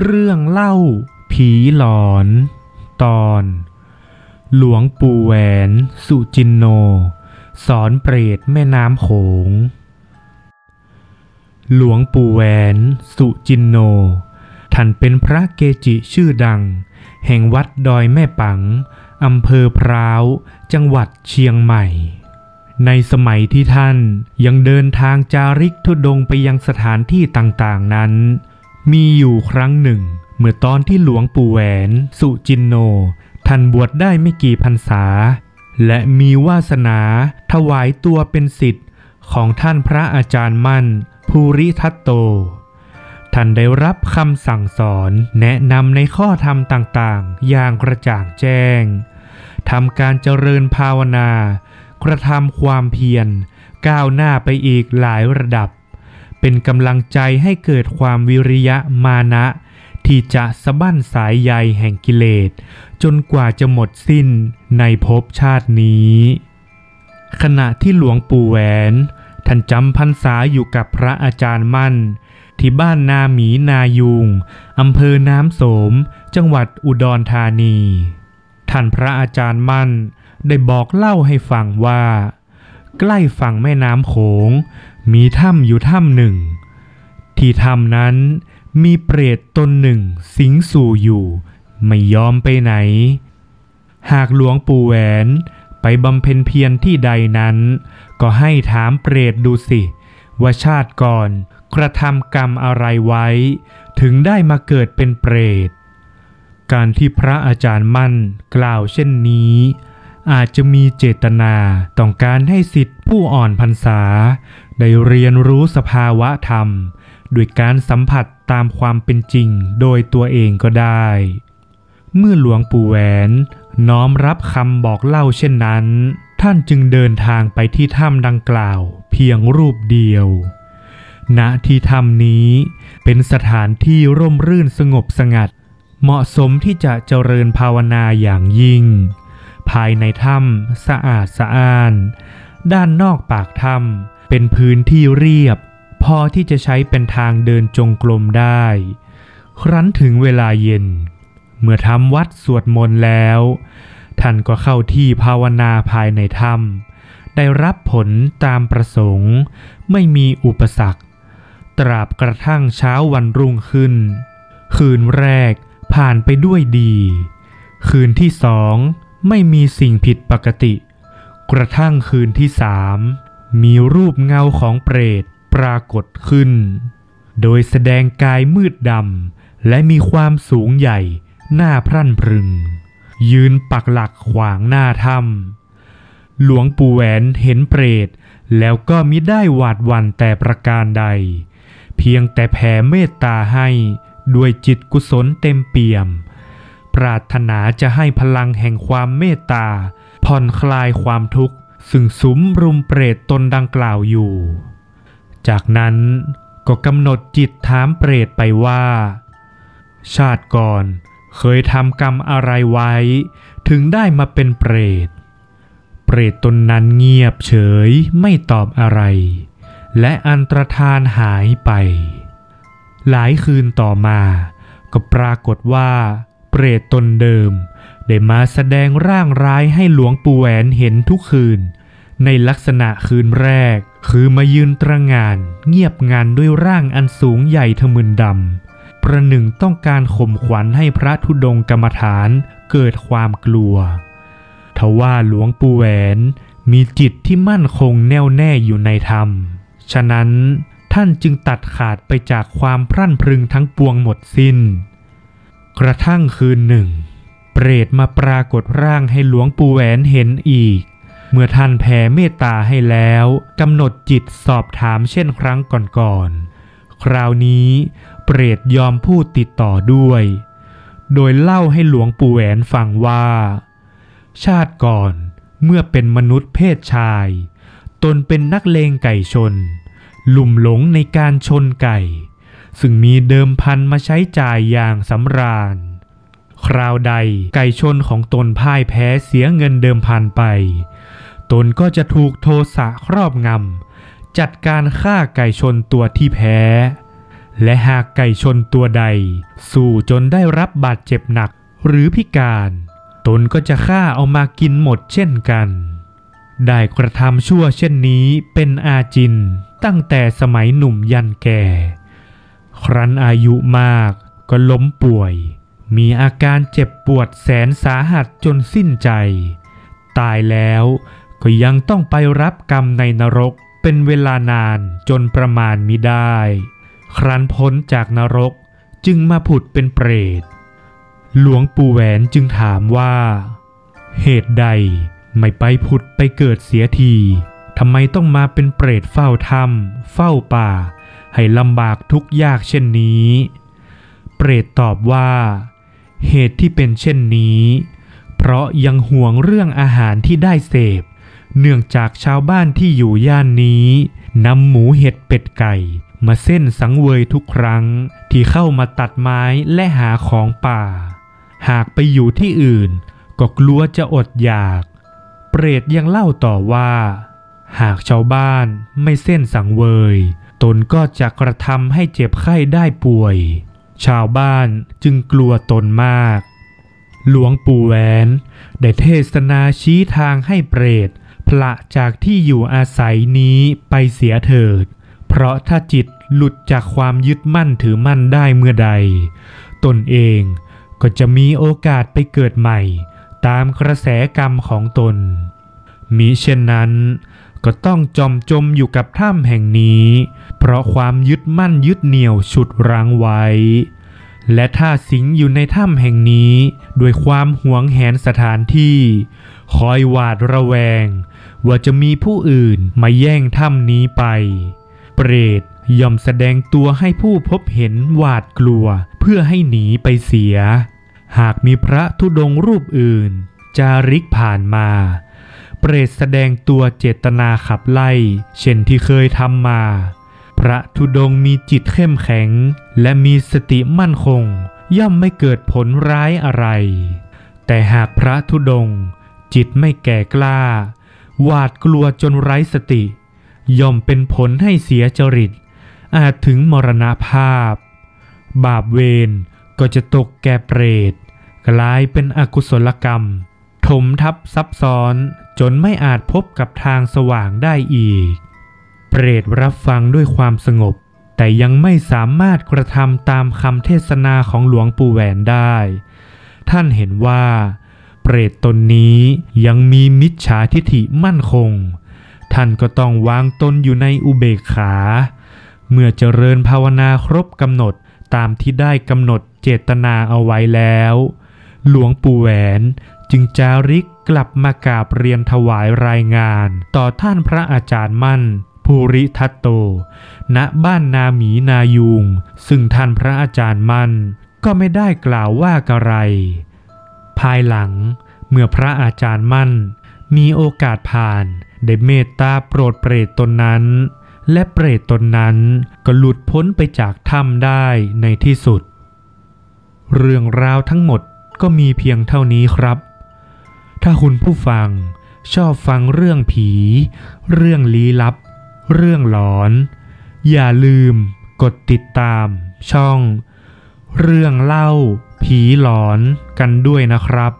เรื่องเล่า ผีหลอน ตอน หลวงปู่แหวน สุจินโน สอนเปรตแม่น้ำโขง หลวงปู่แหวน สุจินโน ท่านเป็นพระเกจิชื่อดัง แห่งวัดดอยแม่ปังอำเภอพร้าว จังหวัดเชียงใหม่ ในสมัยที่ท่านยังเดินทางจาริกทุดงไปยังสถานที่ต่างๆนั้น มีอยู่ครั้งหนึ่ง เมื่อตอนที่หลวงปู่แหวน สุจินโน ท่านบวชได้ไม่กี่พรรษา และมีวาสนาถวายตัวเป็นสิทธิ์ของท่านพระอาจารย์มั่น ภูริทัตโต ท่านได้รับคำสั่งสอนแนะนำในข้อธรรมต่างๆ อย่างกระจ่างแจ้งทำการเจริญภาวนา กระทำความเพียรก้าวหน้าไปอีกหลายระดับ เป็นกำลังใจให้เกิดความวิริยะมานะ ที่จะสะบั้นสายใยแห่งกิเลส จนกว่าจะหมดสิ้นในภพชาตินี้ ขณะที่หลวงปู่แหวน ท่านจำพรรษาอยู่กับพระอาจารย์มั่น ที่บ้านนาหมีนายุงอำเภอน้ำโสม จังหวัดอุดรธานี ท่านพระอาจารย์มั่นได้บอกเล่าให้ฟังว่า ใกล้ฝั่งแม่น้ำโขง มีถ้ำอยู่ถ้ำหนึ่ง ที่ถ้ำนั้นมีเปรตตนหนึ่งสิงสู่อยู่ ไม่ยอมไปไหน หากหลวงปู่แหวนไปบำเพ็ญเพียรที่ใดนั้น ก็ให้ถามเปรตดูสิ ว่าชาติก่อนกระทำกรรมอะไรไว้ ถึงได้มาเกิดเป็นเปรต การที่พระอาจารย์มั่นกล่าวเช่นนี้ อาจจะมีเจตนาต้องการให้สิทธิผู้อ่อนพรรษา ได้เรียนรู้สภาวะธรรมด้วยการสัมผัสตามความเป็นจริงโดยตัวเองก็ได้ เมื่อหลวงปู่แหวนน้อมรับคำบอกเล่าเช่นนั้น ท่านจึงเดินทางไปที่ถ้ำดังกล่าวเพียงรูปเดียว ณ ที่ถ้ำนี้เป็นสถานที่ร่มรื่นสงบสงัด เหมาะสมที่จะเจริญภาวนาอย่างยิ่ง ภายในถ้ำสะอาดสะอ้าน ด้านนอกปากถ้ำเป็นพื้นที่เรียบ พอที่จะใช้เป็นทางเดินจงกรมได้ ครั้นถึงเวลาเย็น เมื่อทำวัดสวดมนต์แล้ว ท่านก็เข้าที่ภาวนาภายในถ้ำได้รับผลตามประสงค์ ไม่มีอุปสรรค ตราบกระทั่งเช้าวันรุ่งขึ้น คืนแรกผ่านไปด้วยดี คืนที่สอง ไม่มีสิ่งผิดปกติ กระทั่งคืนที่สามมีรูปเงาของเปรตปรากฏขึ้น โดยแสดงกายมืดดำและมีความสูงใหญ่หน้าพรั่นพรึง ยืนปักหลักขวางหน้าถ้ำหลวงปู่แหวนเห็นเปรต แล้วก็มิได้หวาดหวั่นแต่ประการใด เพียงแต่แผ่เมตตาให้ด้วยจิตกุศลเต็มเปี่ยม ปรารถนาจะให้พลังแห่งความเมตตา ผ่อนคลายความทุกข์ซึ่งสุมรุมเปรตตนดังกล่าวอยู่ จากนั้นก็กำหนดจิตถามเปรตไปว่า ชาติก่อนเคยทำกรรมอะไรไว้ ถึงได้มาเป็นเปรต เปรตตนนั้นเงียบเฉยไม่ตอบอะไร และอันตรธานหายไป หลายคืนต่อมา ก็ปรากฏว่า เปรตตนเดิม ได้มาแสดงร่างร้ายให้หลวงปู่แหวนเห็นทุกคืน ในลักษณะคืนแรก คือมายืนตระงาน เงียบงานด้วยร่างอันสูงใหญ่ทะมึนดำประหนึ่งต้องการข่มขวัญให้พระธุดงค์กรรมฐานเกิดความกลัวทว่าหลวงปู่แหวนมีจิตที่มั่นคงแน่วแน่อยู่ในธรรม ฉะนั้นท่านจึงตัดขาดไปจากความพรั่นพรึงทั้งปวงหมดสิ้น กระทั่งคืนหนึ่ง เปรตมาปรากฏร่างให้หลวงปู่แหวนเห็นอีก เมื่อท่านแผ่เมตตาให้แล้วกำหนดจิตสอบถามเช่นครั้งก่อนๆ คราวนี้ เปรตยอมพูดติดต่อด้วย โดยเล่าให้หลวงปู่แหวนฟังว่า ชาติก่อนเมื่อเป็นมนุษย์เพศชาย ตนเป็นนักเลงไก่ชนลุ่มหลงในการชนไก่ ซึ่งมีเดิมพันมาใช้จ่ายอย่างสำราญ คราวใดไก่ชนของตนพ่ายแพ้เสียเงินเดิมพันไป ตนก็จะถูกโทสะครอบงำจัดการฆ่าไก่ชนตัวที่แพ้ และหากไก่ชนตัวใด สู่จนได้รับบาดเจ็บหนักหรือพิการ ตนก็จะฆ่าเอามากินหมดเช่นกันได้กระทำชั่วเช่นนี้เป็นอาจินตั้งแต่สมัยหนุ่มยันแก่ ครั้นอายุมากก็ล้มป่วย มีอาการเจ็บปวดแสนสาหัสจนสิ้นใจ ตายแล้วก็ยังต้องไปรับกรรมในนรกเป็นเวลานานจนประมาณมิได้ ครั้นพ้นจากนรกจึงมาผุดเป็นเปรต หลวงปู่แหวนจึงถามว่า เหตุใดไม่ไปผุดไปเกิดเสียทีทำไมต้องมาเป็นเปรตเฝ้าถ้ำเฝ้าป่า ให้ลำบากทุกยากเช่นนี้ เปรตตอบว่า เหตุที่เป็นเช่นนี้ เพราะยังห่วงเรื่องอาหารที่ได้เสพ เนื่องจากชาวบ้านที่อยู่ย่านนี้นำหมูเห็ดเป็ดไก่ มาเส้นสังเวยทุกครั้งที่เข้ามาตัดไม้และหาของป่า หากไปอยู่ที่อื่น ก็กลัวจะอดอยาก เปรตยังเล่าต่อว่า หากชาวบ้านไม่เส้นสังเวย ตนก็จะกระทำให้เจ็บไข้ได้ป่วย ชาวบ้านจึงกลัวตนมาก หลวงปู่แหวนได้เทศนาชี้ทางให้เปรตพละจากที่อยู่อาศัยนี้ไปเสียเถิด เพราะถ้าจิตหลุดจากความยึดมั่นถือมั่นได้เมื่อใด ตนเองก็จะมีโอกาสไปเกิดใหม่ ตามกระแสกรรมของตนมิเช่นนั้น ก็ต้องจมจมอยู่กับถ้ำแห่งนี้ เพราะความยึดมั่นยึดเหนี่ยวฉุดรั้งไว้ และถ้าสิงอยู่ในถ้ำแห่งนี้ด้วยความหวงแหนสถานที่ คอยหวาดระแวง ว่าจะมีผู้อื่นมาแย่งถ้ำนี้ไป เปรตย่อมแสดงตัวให้ผู้พบเห็นหวาดกลัวเพื่อให้หนีไปเสีย หากมีพระธุดงรูปอื่น จาริกผ่านมา เปรตแสดงตัวเจตนาขับไล่ เช่นที่เคยทำมา พระธุดงค์มีจิตเข้มแข็ง และมีสติมั่นคง ย่อมไม่เกิดผลร้ายอะไร แต่หากพระธุดงค์จิตไม่แก่กล้า หวาดกลัวจนไร้สติ ย่อมเป็นผลให้เสียจริต อาจถึงมรณภาพ บาปเวรก็จะตกแก่เปรต กลายเป็นอกุศลกรรม ถมทับซับซ้อนจนไม่อาจพบกับทางสว่างได้อีก เปรตรับฟังด้วยความสงบ แต่ยังไม่สามารถกระทำตามคำเทศนาของหลวงปู่แหวนได้ ท่านเห็นว่า เปรตตนนี้ยังมีมิจฉาทิฐิมั่นคง ท่านก็ต้องวางตนอยู่ในอุเบกขา เมื่อเจริญภาวนาครบกำหนดตามที่ได้กำหนดเจตนาเอาไว้แล้ว หลวงปู่แหวน จึงจาริกกลับมากราบเรียนถวายรายงาน ต่อท่านพระอาจารย์มั่น ภูริทัตโต ณบ้านนาหมีนายูงซึ่งท่านพระอาจารย์มั่น ก็ไม่ได้กล่าวว่ากะไร ภายหลังเมื่อพระอาจารย์มั่น มีโอกาสผ่านได้เมตตาโปรดเปรตตนนั้น และเปรตตนนั้นก็หลุดพ้นไปจากถ้ำได้ในที่สุด เรื่องราวทั้งหมดก็มีเพียงเท่านี้ครับ ถ้าคุณผู้ฟังชอบฟังเรื่องผี เรื่องลี้ลับ เรื่องหลอน อย่าลืมกดติดตาม ช่อง เรื่องเล่า ผีหลอนกันด้วยนะครับ